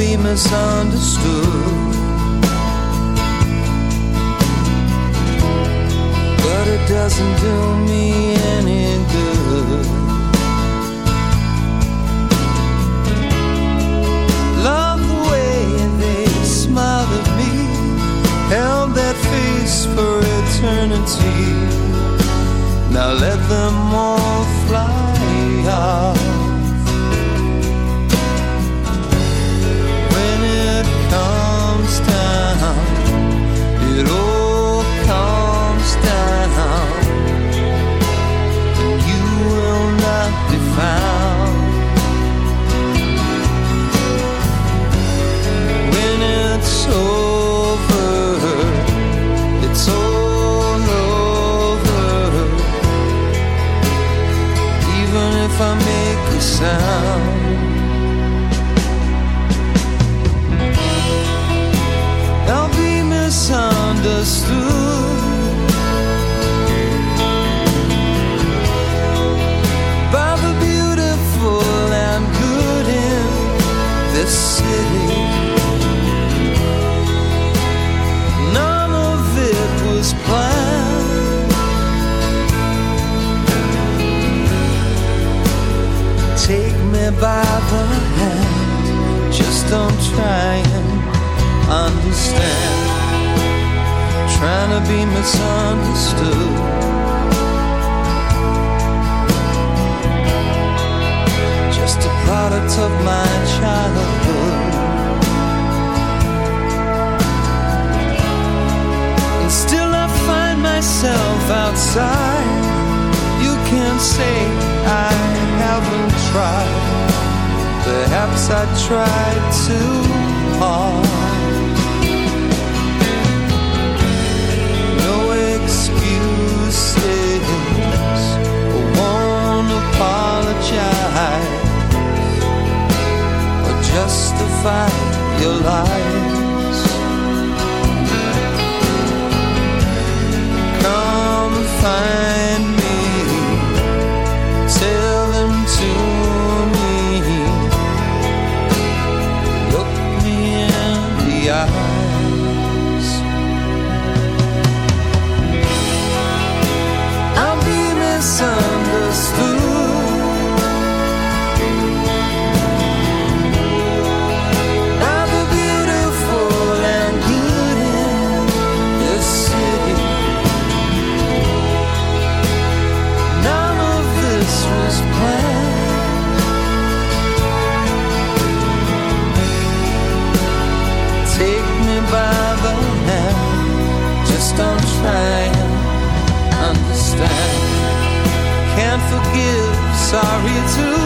Be misunderstood. But it doesn't do me any good. Love the way they smiled at me, held that face for eternity. Now let them sorry to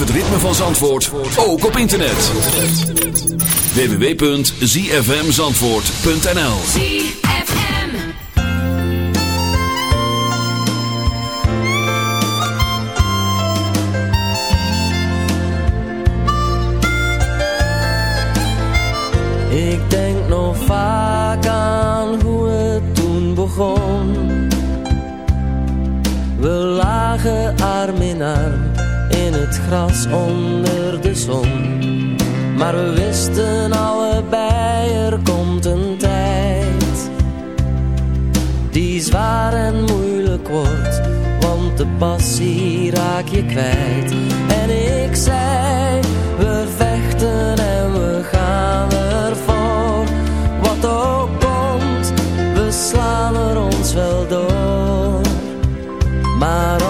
het ritme van Zandvoort ook op internet. www.zfmzandvoort.nl ZFM. Ik denk nog vaak aan hoe het toen begon. We lagen arm in arm gras onder de zon. Maar we wisten allebei er komt een tijd Die zwaar en moeilijk wordt Want de passie raak je kwijt. En ik zei we vechten en we gaan ervoor. Wat ook komt, we slaan er ons wel door. Maar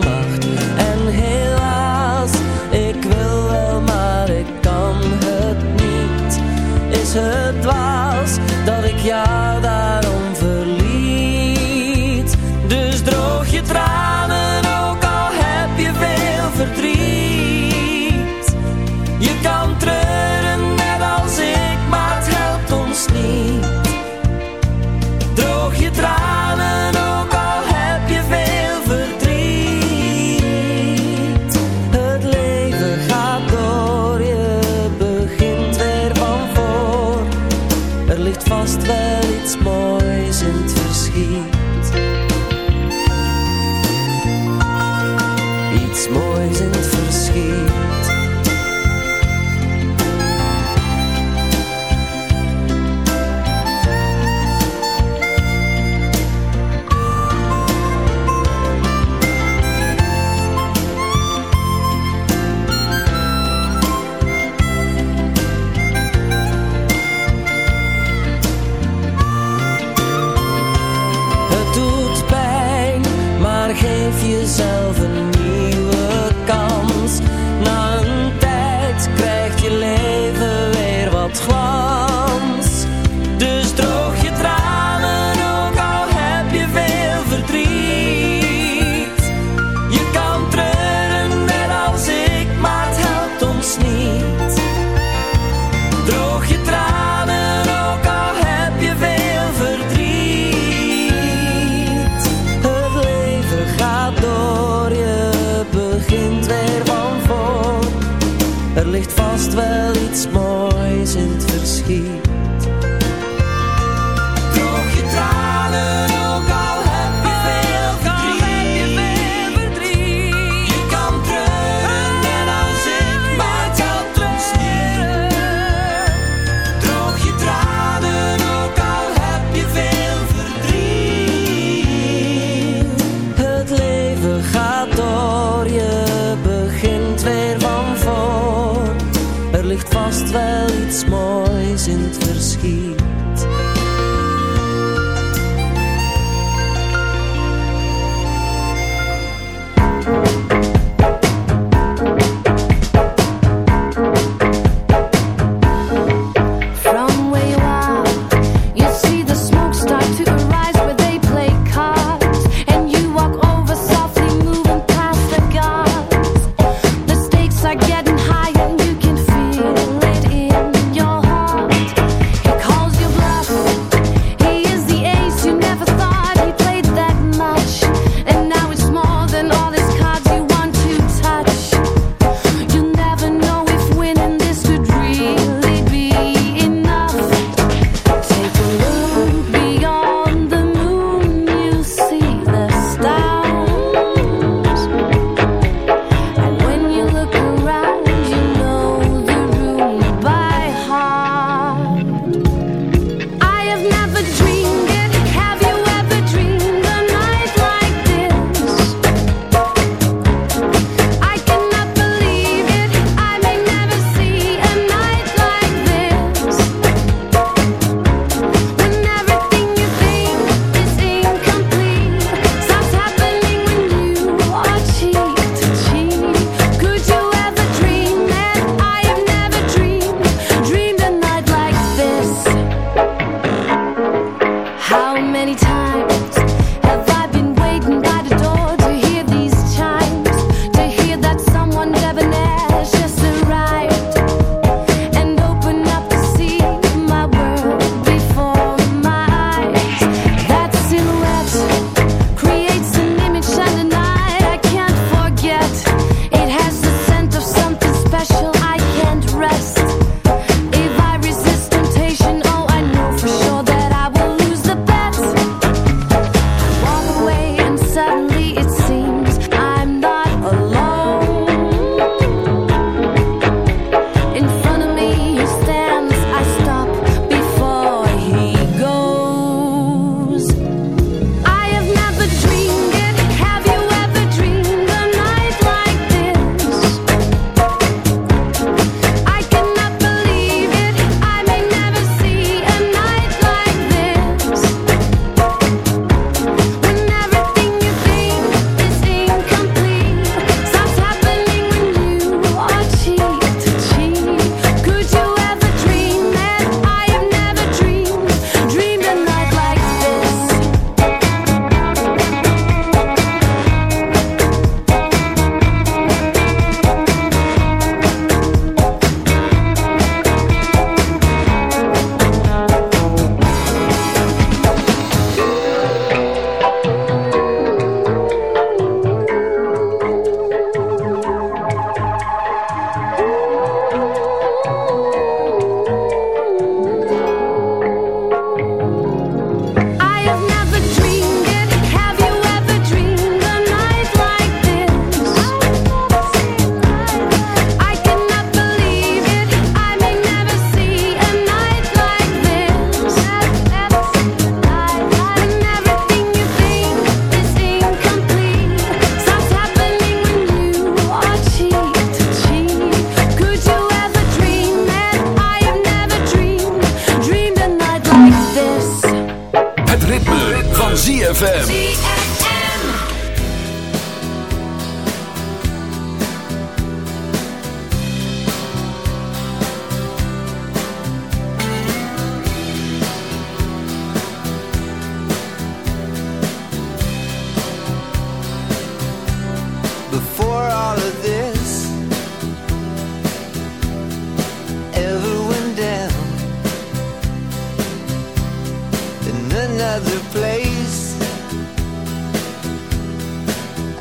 het dwaas dat ik jou daarom another place,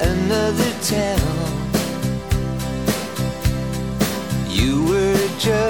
another town. You were just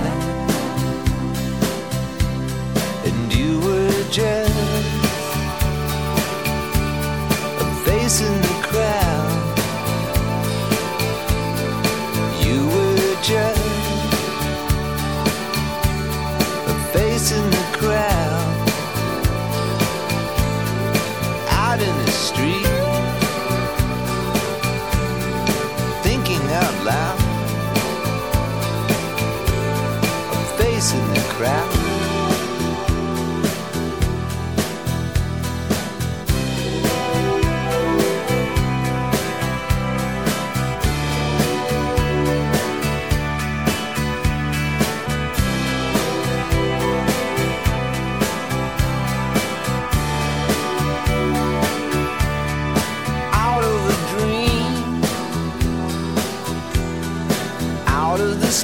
messages, a face in the crowd.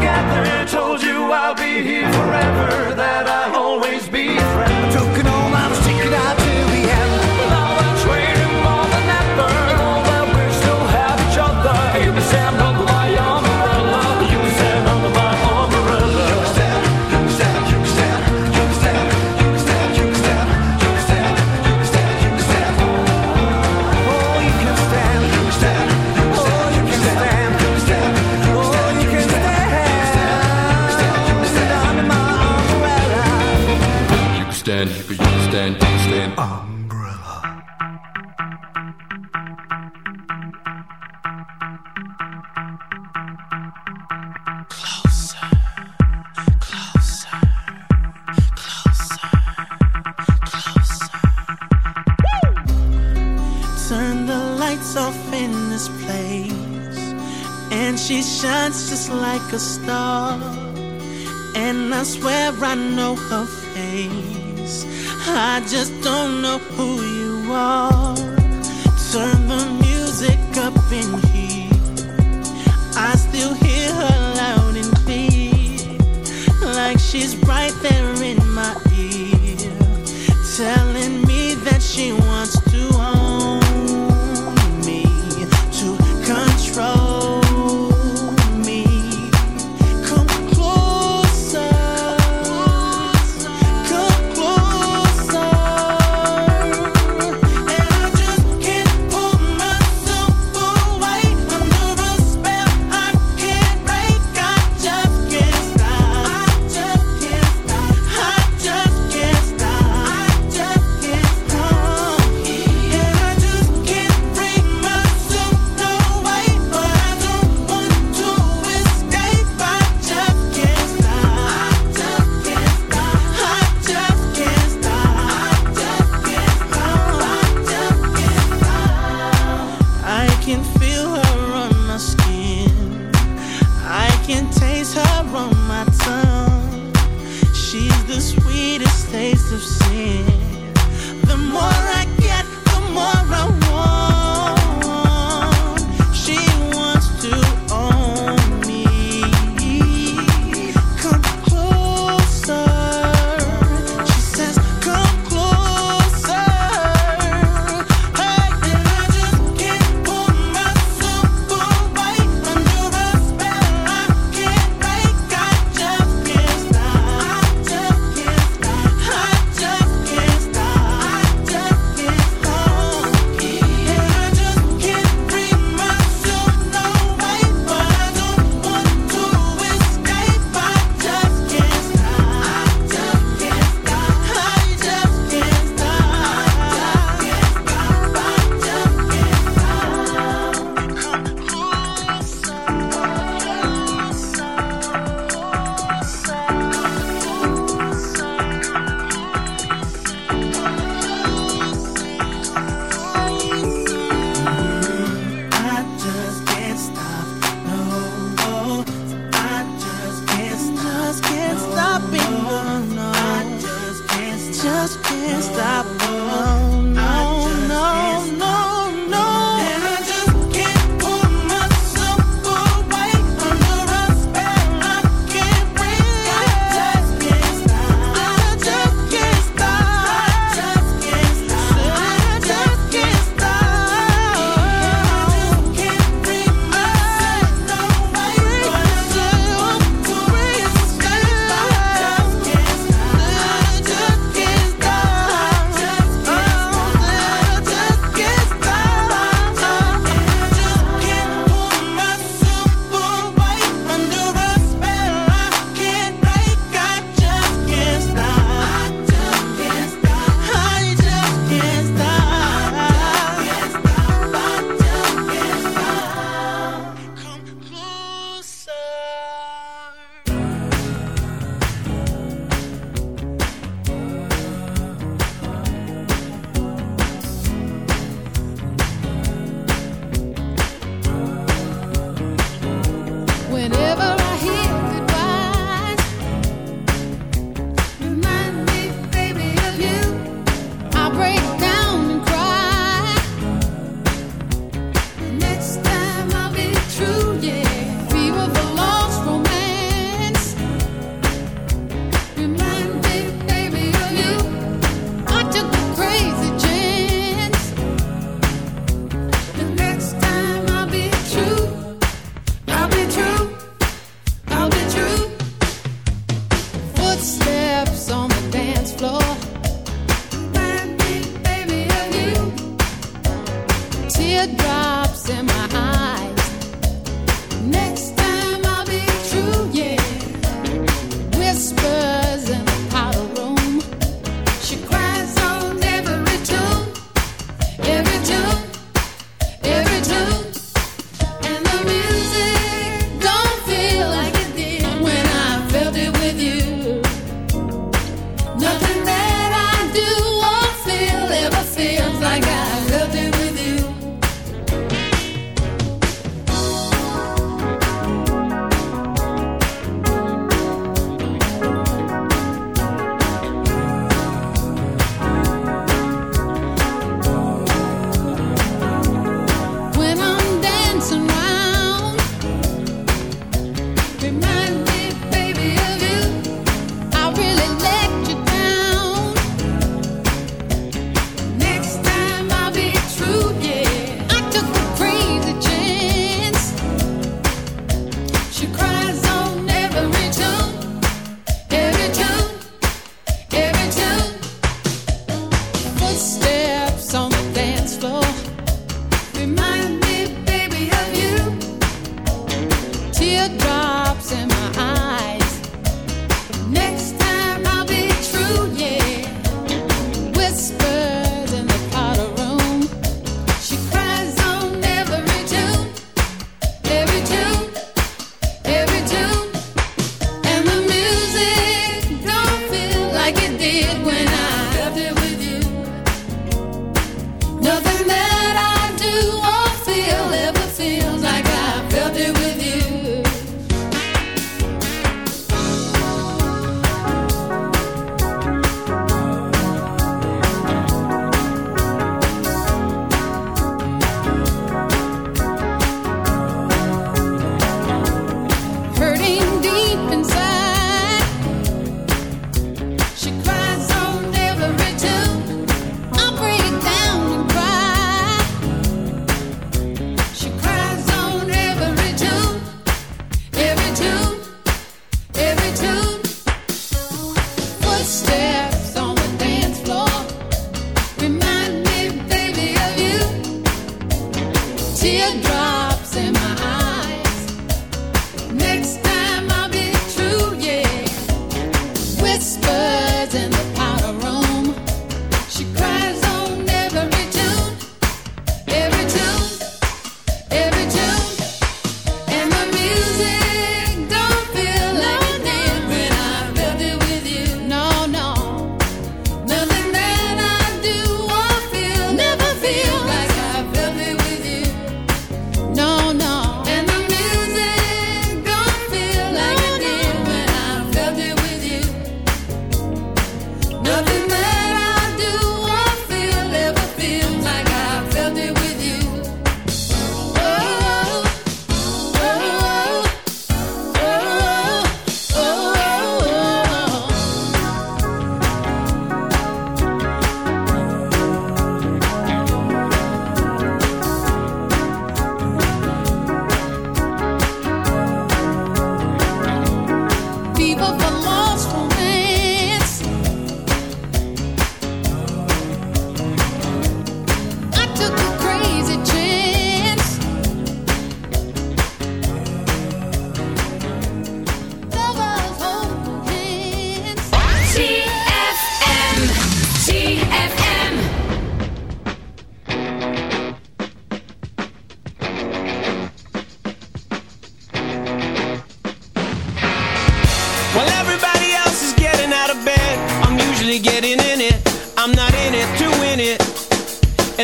together. Told you I'll be here forever, that I'll always be friends.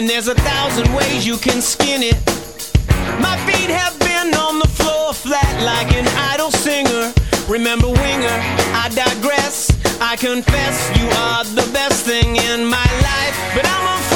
And there's a thousand ways you can skin it. My feet have been on the floor flat like an idle singer. Remember, winger, I digress. I confess you are the best thing in my life, but I'm a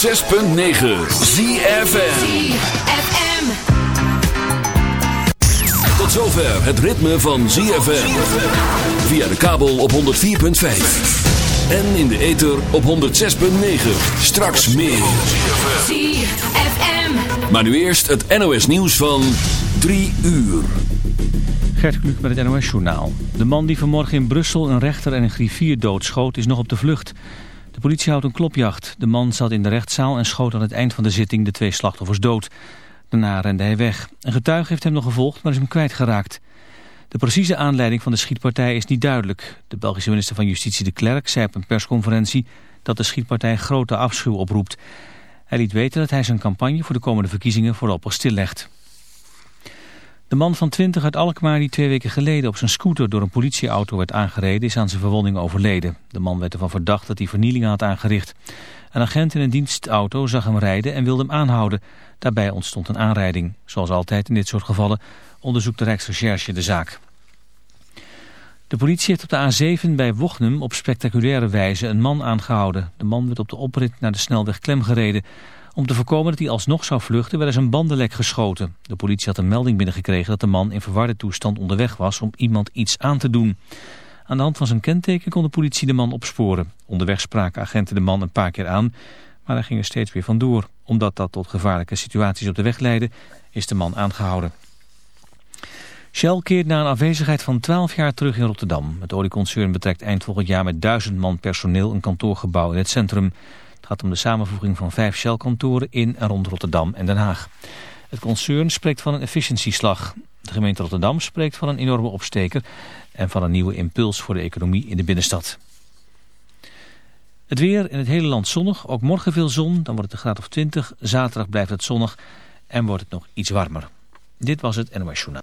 106.9 ZFM Tot zover het ritme van ZFM Via de kabel op 104.5 En in de ether op 106.9 Straks meer. ZFM Maar nu eerst het NOS nieuws van 3 uur. Gert Kluk met het NOS journaal. De man die vanmorgen in Brussel een rechter en een griffier doodschoot is nog op de vlucht... De politie houdt een klopjacht. De man zat in de rechtszaal en schoot aan het eind van de zitting de twee slachtoffers dood. Daarna rende hij weg. Een getuige heeft hem nog gevolgd, maar is hem kwijtgeraakt. De precieze aanleiding van de schietpartij is niet duidelijk. De Belgische minister van Justitie de Klerk zei op een persconferentie dat de schietpartij grote afschuw oproept. Hij liet weten dat hij zijn campagne voor de komende verkiezingen voorlopig stillegt. De man van 20 uit Alkmaar die twee weken geleden op zijn scooter door een politieauto werd aangereden is aan zijn verwonding overleden. De man werd ervan verdacht dat hij vernielingen had aangericht. Een agent in een dienstauto zag hem rijden en wilde hem aanhouden. Daarbij ontstond een aanrijding. Zoals altijd in dit soort gevallen onderzoekt de Rijksrecherche de zaak. De politie heeft op de A7 bij Wochnum op spectaculaire wijze een man aangehouden. De man werd op de oprit naar de snelweg klem gereden. Om te voorkomen dat hij alsnog zou vluchten werd er zijn bandenlek geschoten. De politie had een melding binnengekregen dat de man in verwarde toestand onderweg was om iemand iets aan te doen. Aan de hand van zijn kenteken kon de politie de man opsporen. Onderweg spraken agenten de man een paar keer aan, maar hij ging er steeds weer vandoor. Omdat dat tot gevaarlijke situaties op de weg leidde, is de man aangehouden. Shell keert na een afwezigheid van 12 jaar terug in Rotterdam. Het olieconcern betrekt eind volgend jaar met 1000 man personeel een kantoorgebouw in het centrum. Gaat om de samenvoeging van vijf Shell-kantoren in en rond Rotterdam en Den Haag. Het concern spreekt van een efficiëntieslag. De gemeente Rotterdam spreekt van een enorme opsteker en van een nieuwe impuls voor de economie in de binnenstad. Het weer in het hele land zonnig, ook morgen veel zon, dan wordt het een graad of 20. Zaterdag blijft het zonnig en wordt het nog iets warmer. Dit was het NOS Journaal.